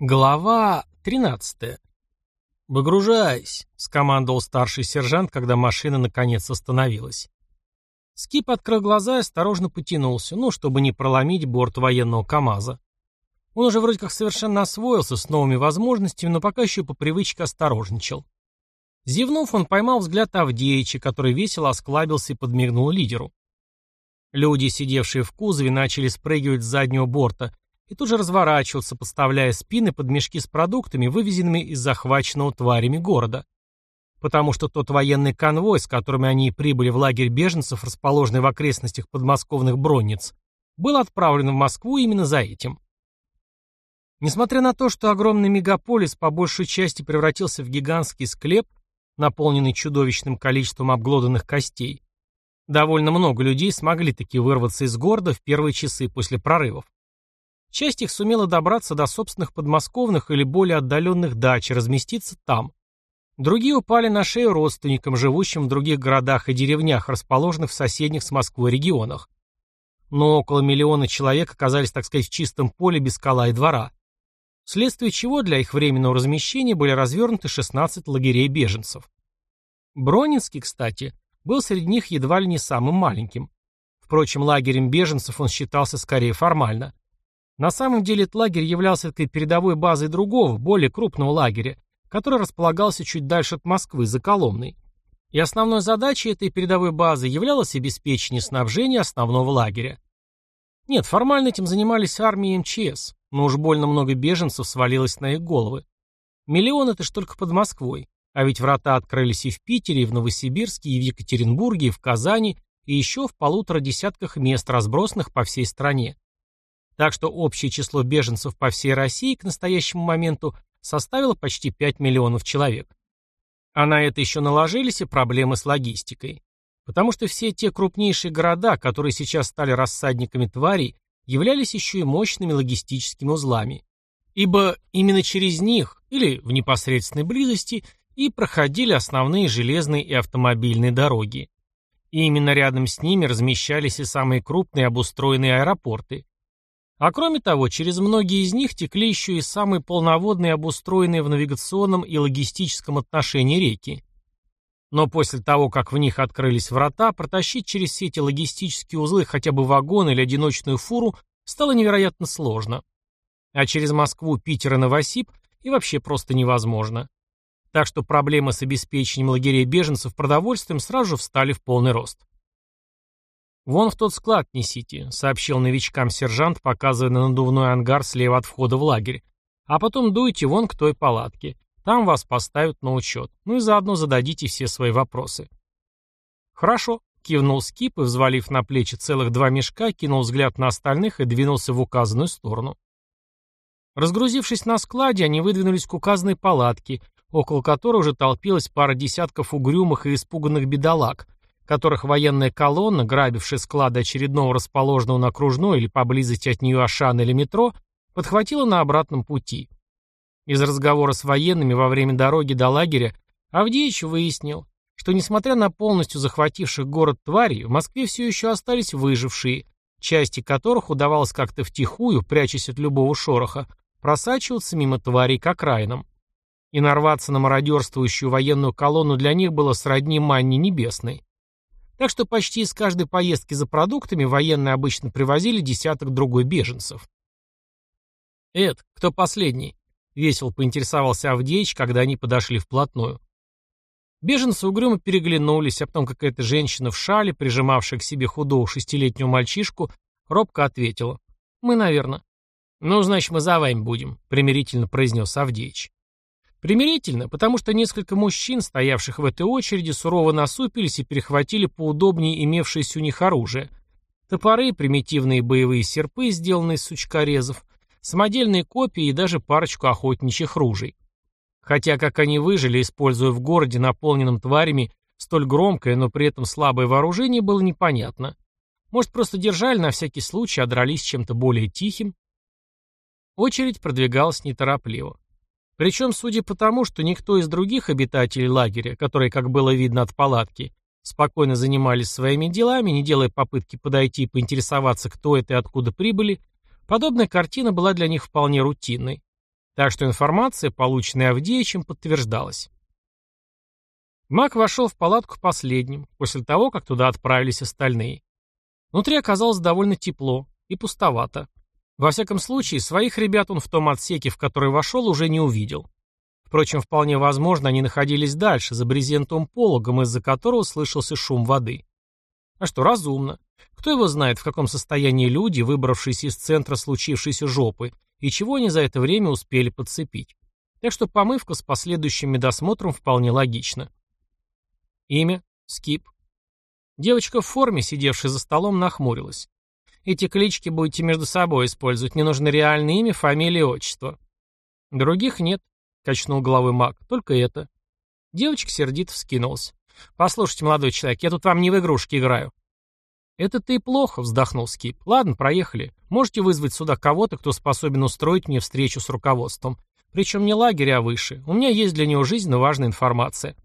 Глава 13. «Выгружайся», — скомандовал старший сержант, когда машина наконец остановилась. Скип открыл глаза и осторожно потянулся, ну, чтобы не проломить борт военного КАМАЗа. Он уже вроде как совершенно освоился с новыми возможностями, но пока еще по привычке осторожничал. Зевнув, он поймал взгляд Авдеича, который весело осклабился и подмигнул лидеру. Люди, сидевшие в кузове, начали спрыгивать с заднего борта — и тут же разворачивался, подставляя спины под мешки с продуктами, вывезенными из захваченного тварями города. Потому что тот военный конвой, с которыми они прибыли в лагерь беженцев, расположенный в окрестностях подмосковных Бронниц, был отправлен в Москву именно за этим. Несмотря на то, что огромный мегаполис по большей части превратился в гигантский склеп, наполненный чудовищным количеством обглоданных костей, довольно много людей смогли таки вырваться из города в первые часы после прорывов. Часть их сумела добраться до собственных подмосковных или более отдаленных дач и разместиться там. Другие упали на шею родственникам, живущим в других городах и деревнях, расположенных в соседних с Москвой регионах. Но около миллиона человек оказались, так сказать, в чистом поле без скала и двора. Вследствие чего для их временного размещения были развернуты 16 лагерей беженцев. Бронинский, кстати, был среди них едва ли не самым маленьким. Впрочем, лагерем беженцев он считался скорее формально. На самом деле этот лагерь являлся такой передовой базой другого, более крупного лагеря, который располагался чуть дальше от Москвы, за Коломной. И основной задачей этой передовой базы являлось обеспечение снабжения основного лагеря. Нет, формально этим занимались армии МЧС, но уж больно много беженцев свалилось на их головы. Миллион это ж только под Москвой, а ведь врата открылись и в Питере, и в Новосибирске, и в Екатеринбурге, и в Казани, и еще в полутора десятках мест, разбросанных по всей стране. Так что общее число беженцев по всей России к настоящему моменту составило почти 5 миллионов человек. А на это еще наложились и проблемы с логистикой. Потому что все те крупнейшие города, которые сейчас стали рассадниками тварей, являлись еще и мощными логистическими узлами. Ибо именно через них, или в непосредственной близости, и проходили основные железные и автомобильные дороги. И именно рядом с ними размещались и самые крупные обустроенные аэропорты, а кроме того, через многие из них текли еще и самые полноводные обустроенные в навигационном и логистическом отношении реки. Но после того, как в них открылись врата, протащить через все эти логистические узлы хотя бы вагон или одиночную фуру стало невероятно сложно. А через Москву, Питер и Новосиб и вообще просто невозможно. Так что проблемы с обеспечением лагерей беженцев продовольствием сразу же встали в полный рост. «Вон в тот склад несите», — сообщил новичкам сержант, показывая на надувной ангар слева от входа в лагерь. «А потом дуйте вон к той палатке. Там вас поставят на учет. Ну и заодно зададите все свои вопросы». «Хорошо», — кивнул Скип и, взвалив на плечи целых два мешка, кинул взгляд на остальных и двинулся в указанную сторону. Разгрузившись на складе, они выдвинулись к указанной палатке, около которой уже толпилась пара десятков угрюмых и испуганных бедолаг, которых военная колонна, грабившая склады очередного расположенного на окружной или поблизости от нее Ашана или метро, подхватила на обратном пути. Из разговора с военными во время дороги до лагеря Авдеич выяснил, что несмотря на полностью захвативших город тварей, в Москве все еще остались выжившие, части которых удавалось как-то втихую, прячась от любого шороха, просачиваться мимо тварей к окраинам. И нарваться на мародерствующую военную колонну для них было сродни манне небесной. Так что почти из каждой поездки за продуктами военные обычно привозили десяток другой беженцев. «Эд, кто последний?» — весело поинтересовался Авдеич, когда они подошли вплотную. Беженцы угрюмо переглянулись, а потом какая-то женщина в шале, прижимавшая к себе худого шестилетнего мальчишку, робко ответила. «Мы, наверное». «Ну, значит, мы за вами будем», — примирительно произнес Авдеич. Примирительно, потому что несколько мужчин, стоявших в этой очереди, сурово насупились и перехватили поудобнее имевшееся у них оружие. Топоры, примитивные боевые серпы, сделанные из сучкорезов, самодельные копии и даже парочку охотничьих ружей. Хотя, как они выжили, используя в городе, наполненном тварями, столь громкое, но при этом слабое вооружение, было непонятно. Может, просто держали на всякий случай, а дрались чем-то более тихим? Очередь продвигалась неторопливо. Причем, судя по тому, что никто из других обитателей лагеря, которые, как было видно от палатки, спокойно занимались своими делами, не делая попытки подойти и поинтересоваться, кто это и откуда прибыли, подобная картина была для них вполне рутинной. Так что информация, полученная Авдеичем, подтверждалась. Мак вошел в палатку последним, после того, как туда отправились остальные. Внутри оказалось довольно тепло и пустовато. Во всяком случае, своих ребят он в том отсеке, в который вошел, уже не увидел. Впрочем, вполне возможно, они находились дальше, за брезентовым пологом, из-за которого слышался шум воды. А что, разумно. Кто его знает, в каком состоянии люди, выбравшиеся из центра случившейся жопы, и чего они за это время успели подцепить. Так что помывка с последующим медосмотром вполне логична. Имя? Скип. Девочка в форме, сидевшая за столом, нахмурилась. Эти клички будете между собой использовать. Мне нужно реальное имя, фамилия отчество. Других нет, качнул головой маг. Только это. Девочка сердито вскинулась. Послушайте, молодой человек, я тут вам не в игрушки играю. Это ты плохо, вздохнул Скип. Ладно, проехали. Можете вызвать сюда кого-то, кто способен устроить мне встречу с руководством. Причем не лагерь, а выше. У меня есть для него жизненно важная информация.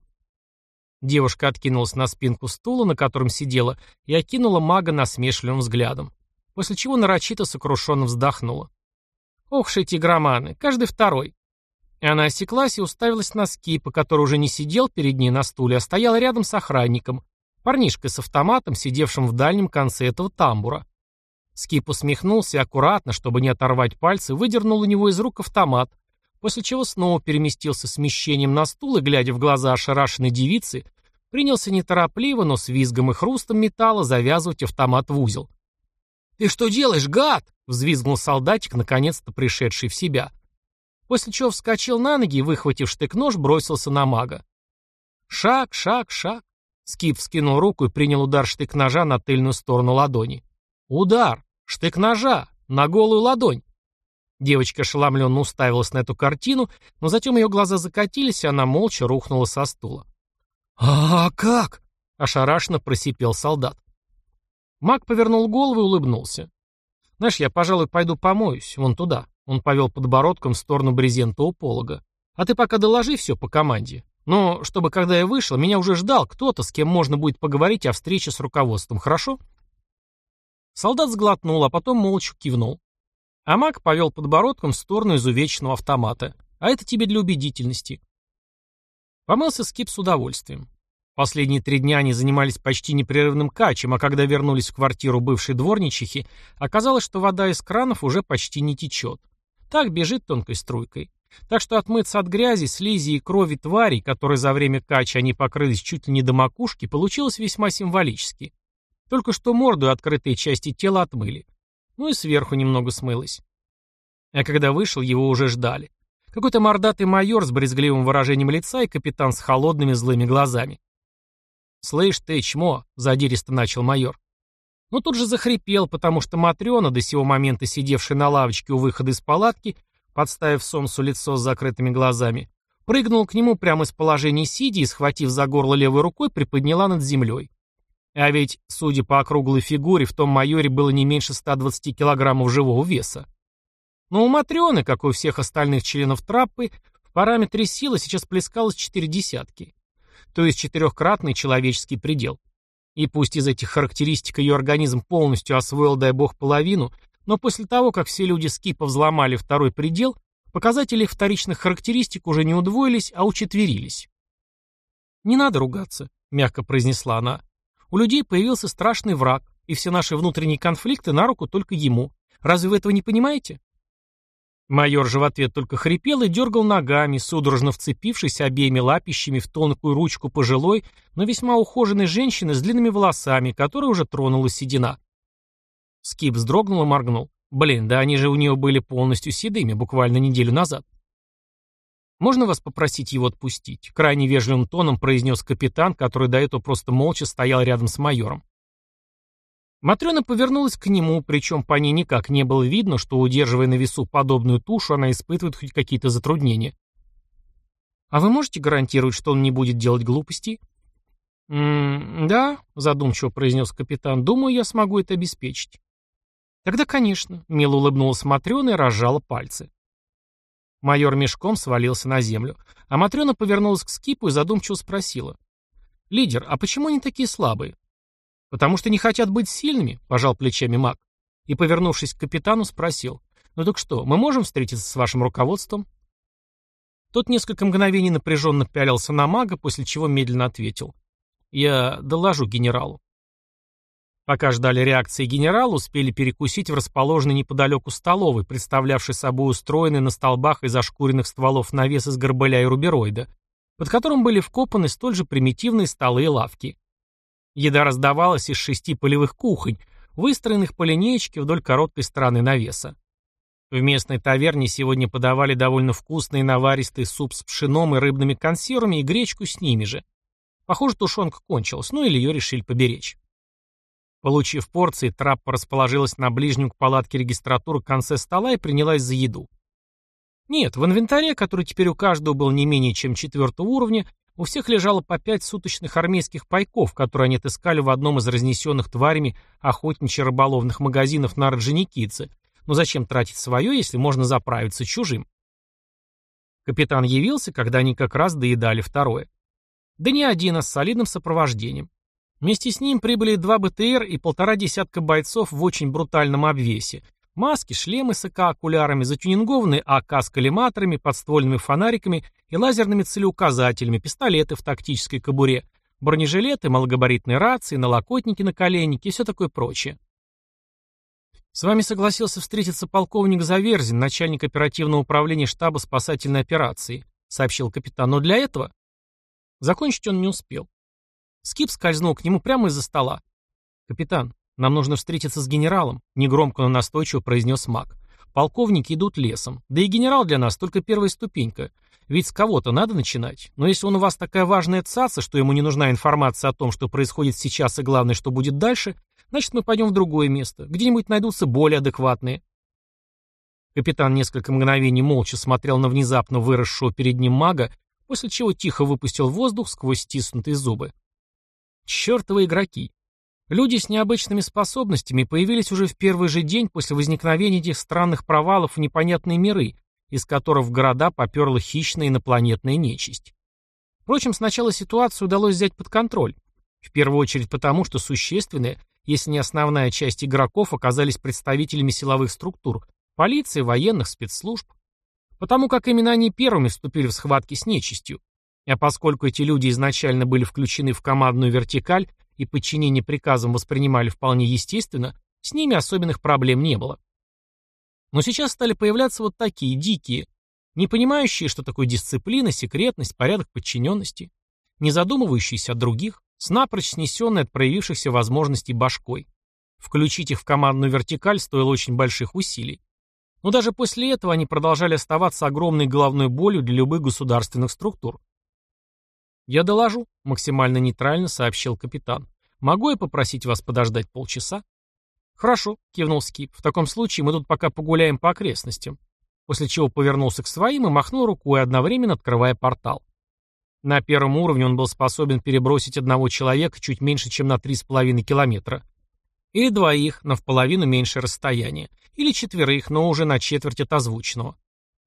Девушка откинулась на спинку стула, на котором сидела, и окинула мага насмешливым взглядом. После чего нарочито сокрушенно вздохнула. «Ох ж эти громаны, каждый второй». И она осеклась и уставилась на скипа, который уже не сидел перед ней на стуле, а стоял рядом с охранником, парнишкой с автоматом, сидевшим в дальнем конце этого тамбура. Скип усмехнулся и аккуратно, чтобы не оторвать пальцы, выдернул у него из рук автомат, после чего снова переместился смещением на стул и, глядя в глаза ошарашенной девицы, принялся неторопливо, но с визгом и хрустом металла завязывать автомат в узел. «Ты что делаешь, гад?» — взвизгнул солдатик, наконец-то пришедший в себя. После чего вскочил на ноги и, выхватив штык-нож, бросился на мага. Шаг, шаг, шаг. Скип вскинул руку и принял удар штык-ножа на тыльную сторону ладони. Удар! Штык-ножа! На голую ладонь! Девочка ошеломленно уставилась на эту картину, но затем ее глаза закатились, и она молча рухнула со стула. «А как?» — ошарашенно просипел солдат. Маг повернул голову и улыбнулся. «Знаешь, я, пожалуй, пойду помоюсь, вон туда». Он повел подбородком в сторону брезентового полога. «А ты пока доложи все по команде. Но, чтобы, когда я вышел, меня уже ждал кто-то, с кем можно будет поговорить о встрече с руководством, хорошо?» Солдат сглотнул, а потом молча кивнул. А маг повел подбородком в сторону изувеченного автомата. А это тебе для убедительности. Помылся Скип с удовольствием. Последние три дня они занимались почти непрерывным качем, а когда вернулись в квартиру бывшей дворничихи, оказалось, что вода из кранов уже почти не течет. Так бежит тонкой струйкой. Так что отмыться от грязи, слизи и крови тварей, которые за время кача они покрылись чуть ли не до макушки, получилось весьма символически. Только что морду и открытые части тела отмыли. Ну и сверху немного смылось. А когда вышел, его уже ждали. Какой-то мордатый майор с брезгливым выражением лица и капитан с холодными злыми глазами. «Слышь ты, чмо!» — задиристо начал майор. Но тут же захрипел, потому что Матрена, до сего момента сидевшая на лавочке у выхода из палатки, подставив Сомсу лицо с закрытыми глазами, прыгнул к нему прямо из положения сидя и, схватив за горло левой рукой, приподняла над землей. А ведь, судя по округлой фигуре, в том майоре было не меньше 120 килограммов живого веса. Но у Матрёны, как и у всех остальных членов траппы, в параметре силы сейчас плескалось четыре десятки. То есть четырехкратный человеческий предел. И пусть из этих характеристик ее организм полностью освоил, дай бог, половину, но после того, как все люди скипа взломали второй предел, показатели вторичных характеристик уже не удвоились, а учетверились. «Не надо ругаться», — мягко произнесла она. У людей появился страшный враг, и все наши внутренние конфликты на руку только ему. Разве вы этого не понимаете? Майор же в ответ только хрипел и дергал ногами, судорожно вцепившись обеими лапищами в тонкую ручку пожилой, но весьма ухоженной женщины с длинными волосами, которая уже тронула седина. Скип вздрогнул и моргнул. Блин, да они же у нее были полностью седыми, буквально неделю назад. «Можно вас попросить его отпустить?» — крайне вежливым тоном произнес капитан, который до этого просто молча стоял рядом с майором. Матрена повернулась к нему, причем по ней никак не было видно, что, удерживая на весу подобную тушу, она испытывает хоть какие-то затруднения. «А вы можете гарантировать, что он не будет делать глупостей?» «М -м «Да», — задумчиво произнес капитан, — «думаю, я смогу это обеспечить». «Тогда, конечно», — мило улыбнулась Матрена и разжала пальцы. Майор мешком свалился на землю, а Матрена повернулась к скипу и задумчиво спросила. «Лидер, а почему они такие слабые?» «Потому что не хотят быть сильными», — пожал плечами маг. И, повернувшись к капитану, спросил. «Ну так что, мы можем встретиться с вашим руководством? Тот несколько мгновений напряженно пялился на мага, после чего медленно ответил. «Я доложу генералу». Пока ждали реакции генерала, успели перекусить в расположенной неподалеку столовой, представлявшей собой устроенный на столбах из ошкуренных стволов навес из горбыля и рубероида, под которым были вкопаны столь же примитивные столы и лавки. Еда раздавалась из шести полевых кухонь, выстроенных по линеечке вдоль короткой стороны навеса. В местной таверне сегодня подавали довольно вкусный наваристый суп с пшеном и рыбными консервами и гречку с ними же. Похоже, тушенка кончилась, ну или ее решили поберечь. Получив порции, траппа расположилась на ближнем к палатке регистратуры конце стола и принялась за еду. Нет, в инвентаре, который теперь у каждого был не менее чем четвертого уровня, у всех лежало по пять суточных армейских пайков, которые они отыскали в одном из разнесенных тварями охотничьи-рыболовных магазинов на Орджоникидзе. Но зачем тратить свое, если можно заправиться чужим? Капитан явился, когда они как раз доедали второе. Да не один, а с солидным сопровождением. Вместе с ним прибыли два БТР и полтора десятка бойцов в очень брутальном обвесе, Маски, шлемы с АК-окулярами, затюнингованные АК с коллиматорами, подствольными фонариками и лазерными целеуказателями, пистолеты в тактической кобуре, бронежилеты, малогабаритные рации, налокотники на коленнике и все такое прочее. С вами согласился встретиться полковник Заверзин, начальник оперативного управления штаба спасательной операции, сообщил капитан, но для этого... Закончить он не успел. Скип скользнул к нему прямо из-за стола. «Капитан, «Нам нужно встретиться с генералом», — негромко, но настойчиво произнес маг. «Полковники идут лесом. Да и генерал для нас только первая ступенька. Ведь с кого-то надо начинать. Но если он у вас такая важная цаца, что ему не нужна информация о том, что происходит сейчас и главное, что будет дальше, значит мы пойдем в другое место. Где-нибудь найдутся более адекватные». Капитан несколько мгновений молча смотрел на внезапно выросшего перед ним мага, после чего тихо выпустил воздух сквозь стиснутые зубы. «Чертовы игроки! Люди с необычными способностями появились уже в первый же день после возникновения этих странных провалов в непонятные миры, из которых в города поперла хищная инопланетная нечисть. Впрочем, сначала ситуацию удалось взять под контроль. В первую очередь потому, что существенная, если не основная часть игроков оказались представителями силовых структур, полиции, военных, спецслужб. Потому как именно они первыми вступили в схватки с нечистью. А поскольку эти люди изначально были включены в командную вертикаль, и подчинение приказам воспринимали вполне естественно, с ними особенных проблем не было. Но сейчас стали появляться вот такие дикие, не понимающие, что такое дисциплина, секретность, порядок подчиненности, не задумывающиеся о других, с напрочь снесенной от проявившихся возможностей башкой. Включить их в командную вертикаль стоило очень больших усилий. Но даже после этого они продолжали оставаться огромной головной болью для любых государственных структур. «Я доложу», — максимально нейтрально сообщил капитан. «Могу я попросить вас подождать полчаса?» «Хорошо», — кивнул Скип. «В таком случае мы тут пока погуляем по окрестностям». После чего повернулся к своим и махнул рукой, одновременно открывая портал. На первом уровне он был способен перебросить одного человека чуть меньше, чем на 3,5 километра. Или двоих, на в половину меньшее расстояние. Или четверых, но уже на четверть от озвученного.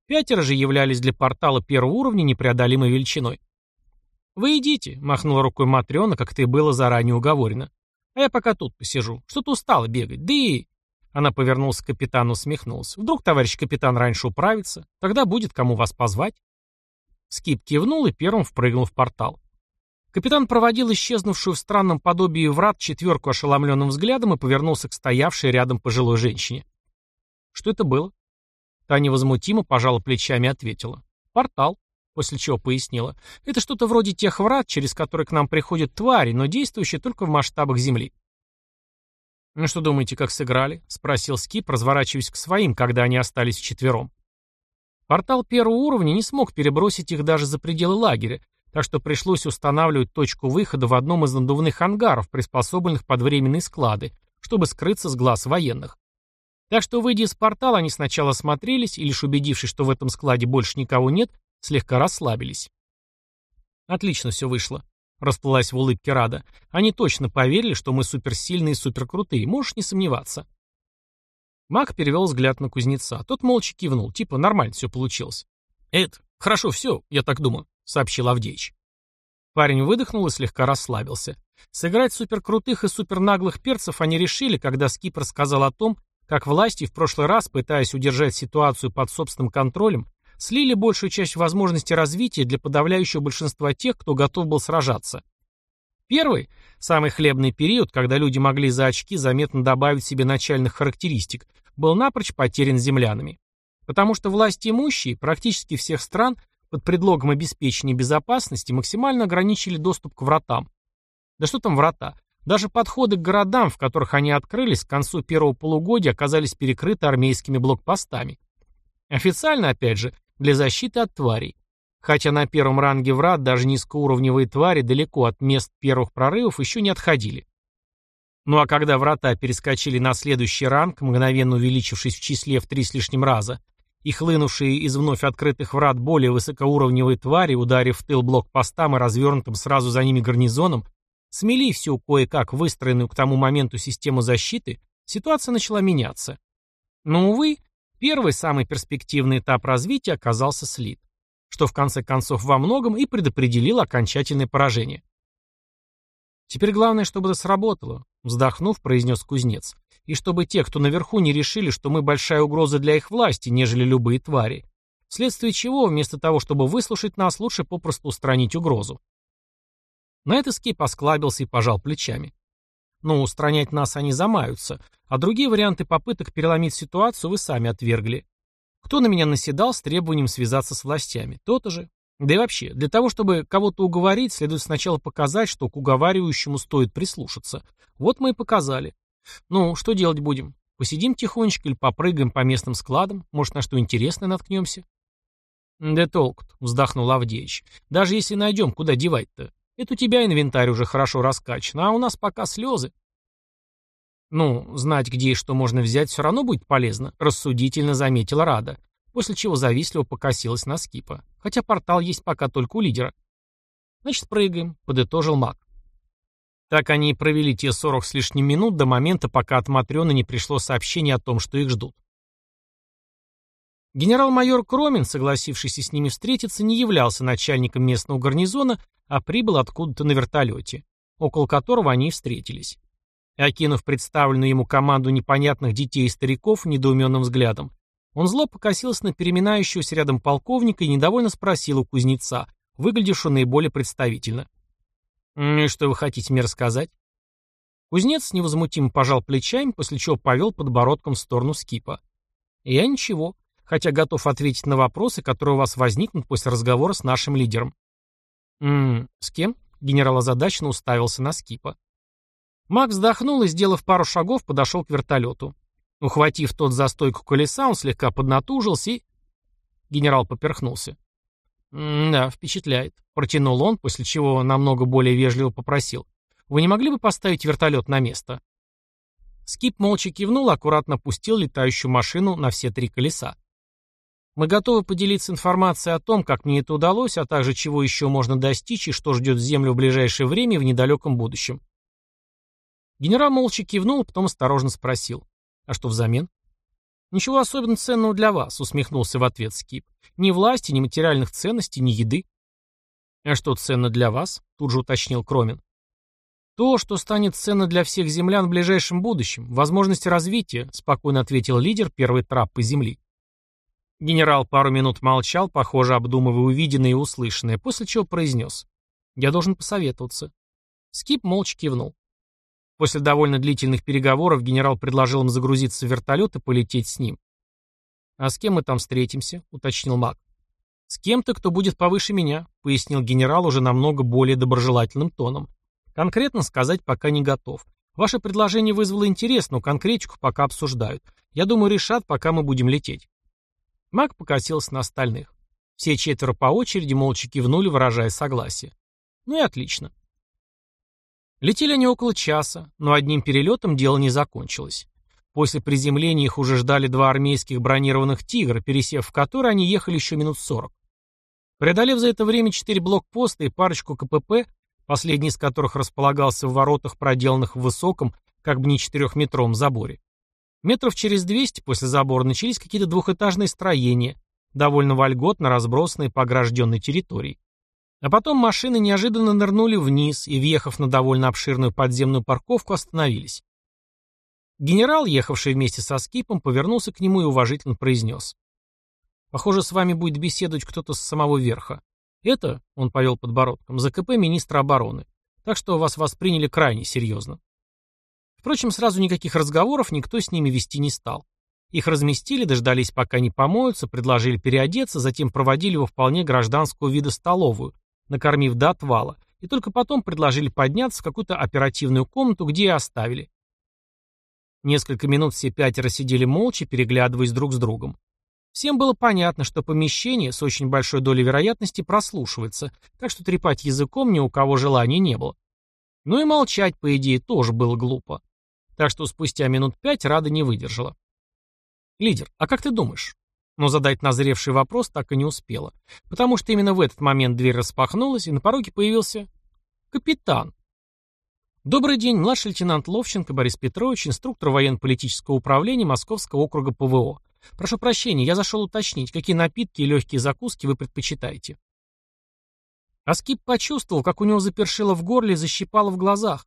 Пятеро же являлись для портала первого уровня непреодолимой величиной. «Вы идите», — махнула рукой Матрёна, как и было заранее уговорено. «А я пока тут посижу. Что-то устала бегать. Да и...» Она повернулась к капитану, усмехнулась. «Вдруг товарищ капитан раньше управится? Тогда будет кому вас позвать». Скип кивнул и первым впрыгнул в портал. Капитан проводил исчезнувшую в странном подобии врат четверку ошеломленным взглядом и повернулся к стоявшей рядом пожилой женщине. «Что это было?» Та невозмутимо пожала плечами и ответила. «Портал» после чего пояснила. Это что-то вроде тех врат, через которые к нам приходят твари, но действующие только в масштабах Земли. «Ну что думаете, как сыграли?» — спросил Скип, разворачиваясь к своим, когда они остались вчетвером. Портал первого уровня не смог перебросить их даже за пределы лагеря, так что пришлось устанавливать точку выхода в одном из надувных ангаров, приспособленных под временные склады, чтобы скрыться с глаз военных. Так что, выйдя из портала, они сначала смотрелись и, лишь убедившись, что в этом складе больше никого нет, слегка расслабились. Отлично все вышло. Расплылась в улыбке Рада. Они точно поверили, что мы суперсильные и суперкрутые, можешь не сомневаться. Маг перевел взгляд на кузнеца. Тот молча кивнул, типа нормально все получилось. «Это, хорошо все, я так думаю», — сообщил Авдеич. Парень выдохнул и слегка расслабился. Сыграть суперкрутых и супернаглых перцев они решили, когда Скип рассказал о том, как власти в прошлый раз, пытаясь удержать ситуацию под собственным контролем, слили большую часть возможностей развития для подавляющего большинства тех, кто готов был сражаться. Первый, самый хлебный период, когда люди могли за очки заметно добавить себе начальных характеристик, был напрочь потерян землянами. Потому что власти имущие практически всех стран под предлогом обеспечения безопасности максимально ограничили доступ к вратам. Да что там врата? Даже подходы к городам, в которых они открылись, к концу первого полугодия оказались перекрыты армейскими блокпостами. Официально, опять же, для защиты от тварей. Хотя на первом ранге врат даже низкоуровневые твари далеко от мест первых прорывов еще не отходили. Ну а когда врата перескочили на следующий ранг, мгновенно увеличившись в числе в три с лишним раза, и хлынувшие из вновь открытых врат более высокоуровневые твари, ударив в тыл блокпостам и развернутым сразу за ними гарнизоном, смели всю кое-как выстроенную к тому моменту систему защиты, ситуация начала меняться. Но, увы, первый самый перспективный этап развития оказался слит, что в конце концов во многом и предопределило окончательное поражение. Теперь главное, чтобы это сработало, вздохнув, произнес кузнец. И чтобы те, кто наверху, не решили, что мы большая угроза для их власти, нежели любые твари. Вследствие чего, вместо того, чтобы выслушать нас, лучше попросту устранить угрозу. На это Скип осклабился и пожал плечами. Ну, устранять нас они замаются, а другие варианты попыток переломить ситуацию вы сами отвергли. Кто на меня наседал с требованием связаться с властями? То-то же. Да и вообще, для того, чтобы кого-то уговорить, следует сначала показать, что к уговаривающему стоит прислушаться. Вот мы и показали. Ну, что делать будем? Посидим тихонечко или попрыгаем по местным складам? Может, на что интересное наткнемся? Да толк вздохнул Авдеич. Даже если найдем, куда девать-то? Это у тебя инвентарь уже хорошо раскачан, а у нас пока слезы. Ну, знать, где и что можно взять, все равно будет полезно, рассудительно заметила Рада после чего завистливо покосилась на скипа. Хотя портал есть пока только у лидера. Значит, прыгаем, подытожил маг. Так они и провели те сорок с лишним минут до момента, пока от Матрёны не пришло сообщение о том, что их ждут. Генерал-майор Кромин, согласившийся с ними встретиться, не являлся начальником местного гарнизона, а прибыл откуда-то на вертолете, около которого они и встретились. Окинув представленную ему команду непонятных детей и стариков недоуменным взглядом, он зло покосился на переминающегося рядом полковника и недовольно спросил у кузнеца, выглядевшего наиболее представительно. «Ну «И что вы хотите мне рассказать?» Кузнец невозмутимо пожал плечами, после чего повел подбородком в сторону скипа. «Я ничего, хотя готов ответить на вопросы, которые у вас возникнут после разговора с нашим лидером». «Ммм, с кем?» — генерал озадаченно уставился на скипа. Маг вздохнул и, сделав пару шагов, подошел к вертолету. Ухватив тот за стойку колеса, он слегка поднатужился и... Генерал поперхнулся. «Да, впечатляет», — протянул он, после чего намного более вежливо попросил. «Вы не могли бы поставить вертолет на место?» Скип молча кивнул, аккуратно пустил летающую машину на все три колеса. «Мы готовы поделиться информацией о том, как мне это удалось, а также чего еще можно достичь и что ждет Землю в ближайшее время и в недалеком будущем». Генерал молча кивнул, потом осторожно спросил. А что взамен? Ничего особенно ценного для вас, усмехнулся в ответ Скип. Ни власти, ни материальных ценностей, ни еды. А что ценно для вас? Тут же уточнил Кромин. То, что станет ценно для всех землян в ближайшем будущем, возможности развития, спокойно ответил лидер первой траппы земли. Генерал пару минут молчал, похоже, обдумывая увиденное и услышанное, после чего произнес. «Я должен посоветоваться». Скип молча кивнул. После довольно длительных переговоров генерал предложил им загрузиться в вертолет и полететь с ним. «А с кем мы там встретимся?» — уточнил маг. «С кем-то, кто будет повыше меня», — пояснил генерал уже намного более доброжелательным тоном. «Конкретно сказать пока не готов. Ваше предложение вызвало интерес, но конкретику пока обсуждают. Я думаю, решат, пока мы будем лететь». Маг покосился на остальных. Все четверо по очереди молча кивнули, выражая согласие. «Ну и отлично. Летели они около часа, но одним перелетом дело не закончилось. После приземления их уже ждали два армейских бронированных «Тигра», пересев в которые они ехали еще минут сорок. Преодолев за это время четыре блокпоста и парочку КПП, последний из которых располагался в воротах, проделанных в высоком, как бы не четырехметровом заборе. Метров через двести после забора начались какие-то двухэтажные строения, довольно вольготно разбросанные по огражденной территории. А потом машины неожиданно нырнули вниз и, въехав на довольно обширную подземную парковку, остановились. Генерал, ехавший вместе со скипом, повернулся к нему и уважительно произнес. Похоже, с вами будет беседовать кто-то с самого верха. Это, он повел подбородком, ЗКП министра обороны. Так что вас восприняли крайне серьезно. Впрочем, сразу никаких разговоров никто с ними вести не стал. Их разместили, дождались, пока не помоются, предложили переодеться, затем проводили во вполне гражданского вида столовую, накормив до отвала, и только потом предложили подняться в какую-то оперативную комнату, где и оставили. Несколько минут все пятеро сидели молча, переглядываясь друг с другом. Всем было понятно, что помещение с очень большой долей вероятности прослушивается, так что трепать языком ни у кого желания не было. Ну и молчать, по идее, тоже было глупо. Так что спустя минут пять Рада не выдержала. «Лидер, а как ты думаешь?» Но задать назревший вопрос так и не успела, потому что именно в этот момент дверь распахнулась, и на пороге появился капитан. Добрый день, младший лейтенант Ловченко Борис Петрович, инструктор военно-политического управления Московского округа ПВО. Прошу прощения, я зашел уточнить, какие напитки и легкие закуски вы предпочитаете. Аскип почувствовал, как у него запершило в горле и защипало в глазах.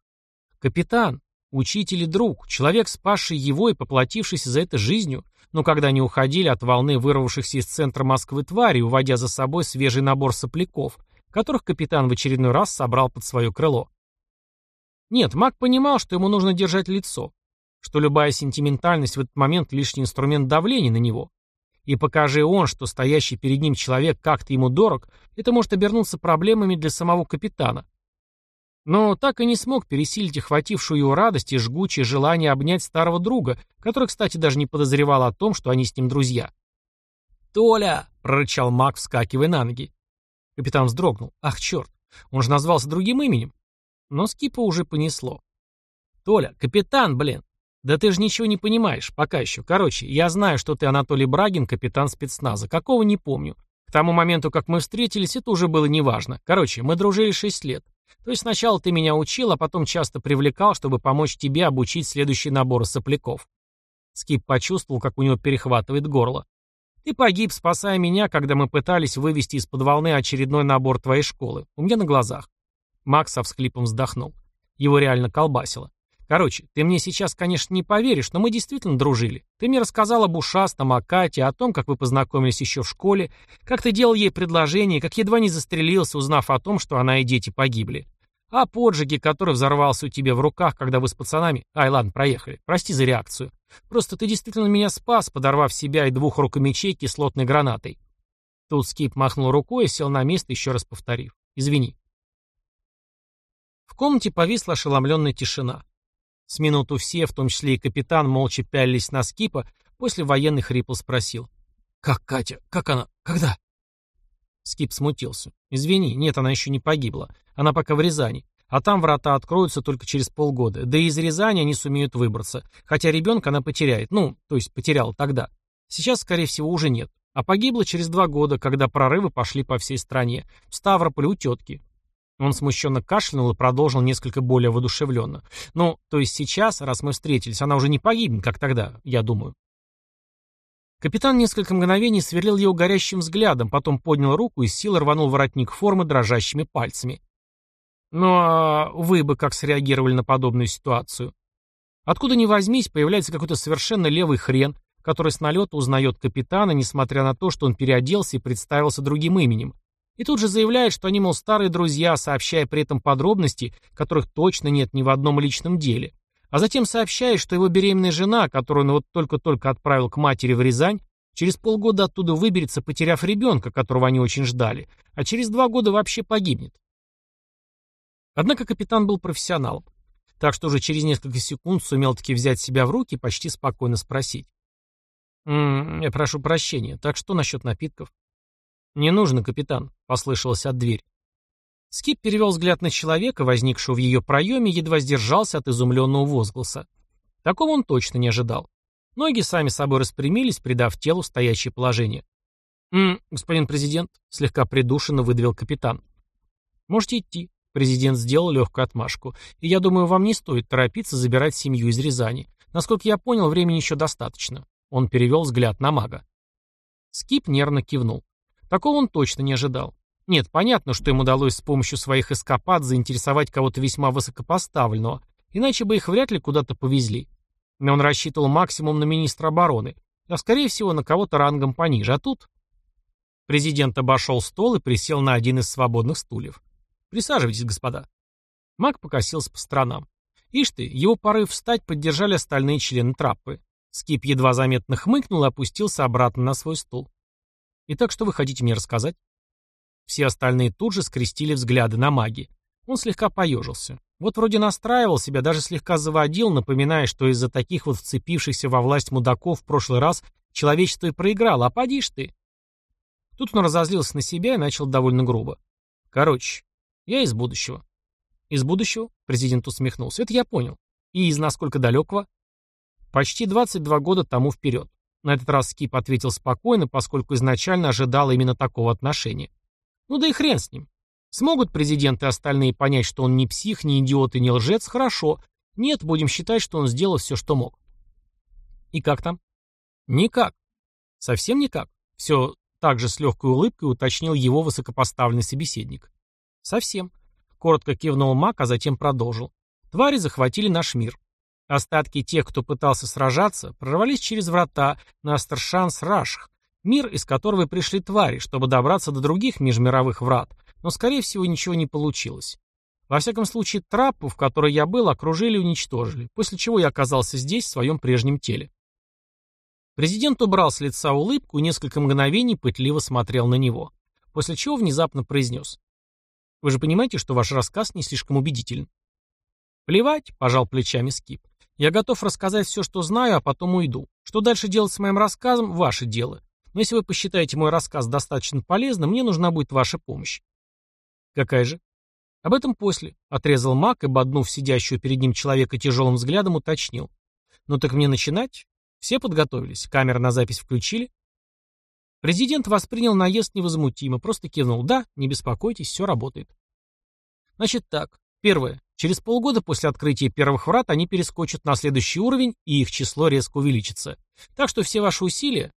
Капитан, учитель и друг, человек, спасший его и поплатившийся за это жизнью, но когда они уходили от волны вырвавшихся из центра Москвы тварей, уводя за собой свежий набор сопляков, которых капитан в очередной раз собрал под свое крыло. Нет, маг понимал, что ему нужно держать лицо, что любая сентиментальность в этот момент лишний инструмент давления на него. И покажи он, что стоящий перед ним человек как-то ему дорог, это может обернуться проблемами для самого капитана. Но так и не смог пересилить охватившую его радость и жгучее желание обнять старого друга, который, кстати, даже не подозревал о том, что они с ним друзья. «Толя!» — прорычал маг, вскакивая на ноги. Капитан вздрогнул. «Ах, черт! Он же назвался другим именем!» Но Скипа уже понесло. «Толя, капитан, блин! Да ты же ничего не понимаешь, пока еще. Короче, я знаю, что ты Анатолий Брагин, капитан спецназа. Какого не помню. К тому моменту, как мы встретились, это уже было неважно. Короче, мы дружили шесть лет. То есть сначала ты меня учил, а потом часто привлекал, чтобы помочь тебе обучить следующий набор сопляков. Скип почувствовал, как у него перехватывает горло. Ты погиб, спасая меня, когда мы пытались вывести из-под волны очередной набор твоей школы. У меня на глазах. Макс со всхлипом вздохнул. Его реально колбасило. Короче, ты мне сейчас, конечно, не поверишь, но мы действительно дружили. Ты мне рассказал об ушастом, о Кате, о том, как вы познакомились еще в школе, как ты делал ей предложение, как едва не застрелился, узнав о том, что она и дети погибли. А поджоге, который взорвался у тебя в руках, когда вы с пацанами... Ай, ладно, проехали. Прости за реакцию. Просто ты действительно меня спас, подорвав себя и двух рукомечей кислотной гранатой. Тут Скип махнул рукой и сел на место, еще раз повторив. Извини. В комнате повисла ошеломленная тишина. С минуту все, в том числе и капитан, молча пялились на скипа, после военный хрипл спросил. «Как Катя? Как она? Когда?» Скип смутился. «Извини, нет, она еще не погибла. Она пока в Рязани. А там врата откроются только через полгода. Да и из Рязани они сумеют выбраться. Хотя ребенка она потеряет. Ну, то есть потеряла тогда. Сейчас, скорее всего, уже нет. А погибла через два года, когда прорывы пошли по всей стране. В Ставрополе у тетки. Он смущенно кашлянул и продолжил несколько более воодушевленно. «Ну, то есть сейчас, раз мы встретились, она уже не погибнет, как тогда, я думаю». Капитан несколько мгновений сверлил его горящим взглядом, потом поднял руку и с силой рванул воротник формы дрожащими пальцами. «Ну а вы бы как среагировали на подобную ситуацию?» Откуда ни возьмись, появляется какой-то совершенно левый хрен, который с налета узнает капитана, несмотря на то, что он переоделся и представился другим именем, и тут же заявляет, что они, мол, старые друзья, сообщая при этом подробности, которых точно нет ни в одном личном деле. А затем сообщает, что его беременная жена, которую он вот только-только отправил к матери в Рязань, через полгода оттуда выберется, потеряв ребенка, которого они очень ждали, а через два года вообще погибнет. Однако капитан был профессионалом, так что уже через несколько секунд сумел таки взять себя в руки и почти спокойно спросить. «М -м, «Я прошу прощения, так что насчет напитков?» «Не нужно, капитан», — послышалось от дверь. Скип перевел взгляд на человека, возникшего в ее проеме, едва сдержался от изумленного возгласа. Такого он точно не ожидал. Ноги сами собой распрямились, придав телу стоящее положение. «М, господин президент», — слегка придушенно выдавил капитан. «Можете идти», — президент сделал легкую отмашку. «И я думаю, вам не стоит торопиться забирать семью из Рязани. Насколько я понял, времени еще достаточно». Он перевел взгляд на мага. Скип нервно кивнул. Такого он точно не ожидал. Нет, понятно, что им удалось с помощью своих эскапад заинтересовать кого-то весьма высокопоставленного, иначе бы их вряд ли куда-то повезли. Но он рассчитывал максимум на министра обороны, а скорее всего на кого-то рангом пониже, а тут... Президент обошел стол и присел на один из свободных стульев. «Присаживайтесь, господа». Мак покосился по сторонам. Ишь ты, его порыв встать поддержали остальные члены траппы. Скип едва заметно хмыкнул и опустился обратно на свой стул. «Итак, что вы хотите мне рассказать?» Все остальные тут же скрестили взгляды на маги. Он слегка поежился. Вот вроде настраивал себя, даже слегка заводил, напоминая, что из-за таких вот вцепившихся во власть мудаков в прошлый раз человечество и проиграло, а поди ты. Тут он разозлился на себя и начал довольно грубо. Короче, я из будущего. Из будущего? Президент усмехнулся. Это я понял. И из насколько далекого? Почти 22 года тому вперед. На этот раз Скип ответил спокойно, поскольку изначально ожидал именно такого отношения. Ну да и хрен с ним. Смогут президенты остальные понять, что он не псих, не идиот и не лжец, хорошо. Нет, будем считать, что он сделал все, что мог. И как там? Никак. Совсем никак. Все так же с легкой улыбкой уточнил его высокопоставленный собеседник. Совсем. Коротко кивнул Мак, а затем продолжил. Твари захватили наш мир. Остатки тех, кто пытался сражаться, прорвались через врата на Астершанс-Рашх, мир, из которого пришли твари, чтобы добраться до других межмировых врат, но, скорее всего, ничего не получилось. Во всяком случае, траппу, в которой я был, окружили и уничтожили, после чего я оказался здесь, в своем прежнем теле. Президент убрал с лица улыбку и несколько мгновений пытливо смотрел на него, после чего внезапно произнес. «Вы же понимаете, что ваш рассказ не слишком убедителен?» «Плевать», — пожал плечами Скип. Я готов рассказать все, что знаю, а потом уйду. Что дальше делать с моим рассказом – ваше дело. Но если вы посчитаете мой рассказ достаточно полезным, мне нужна будет ваша помощь. Какая же? Об этом после, отрезал Мак и, боднув сидящего перед ним человека тяжелым взглядом, уточнил. Ну так мне начинать? Все подготовились? Камеры на запись включили? Президент воспринял наезд невозмутимо, просто кивнул. Да, не беспокойтесь, все работает. Значит так. Первое. Через полгода после открытия первых врат они перескочат на следующий уровень, и их число резко увеличится. Так что все ваши усилия,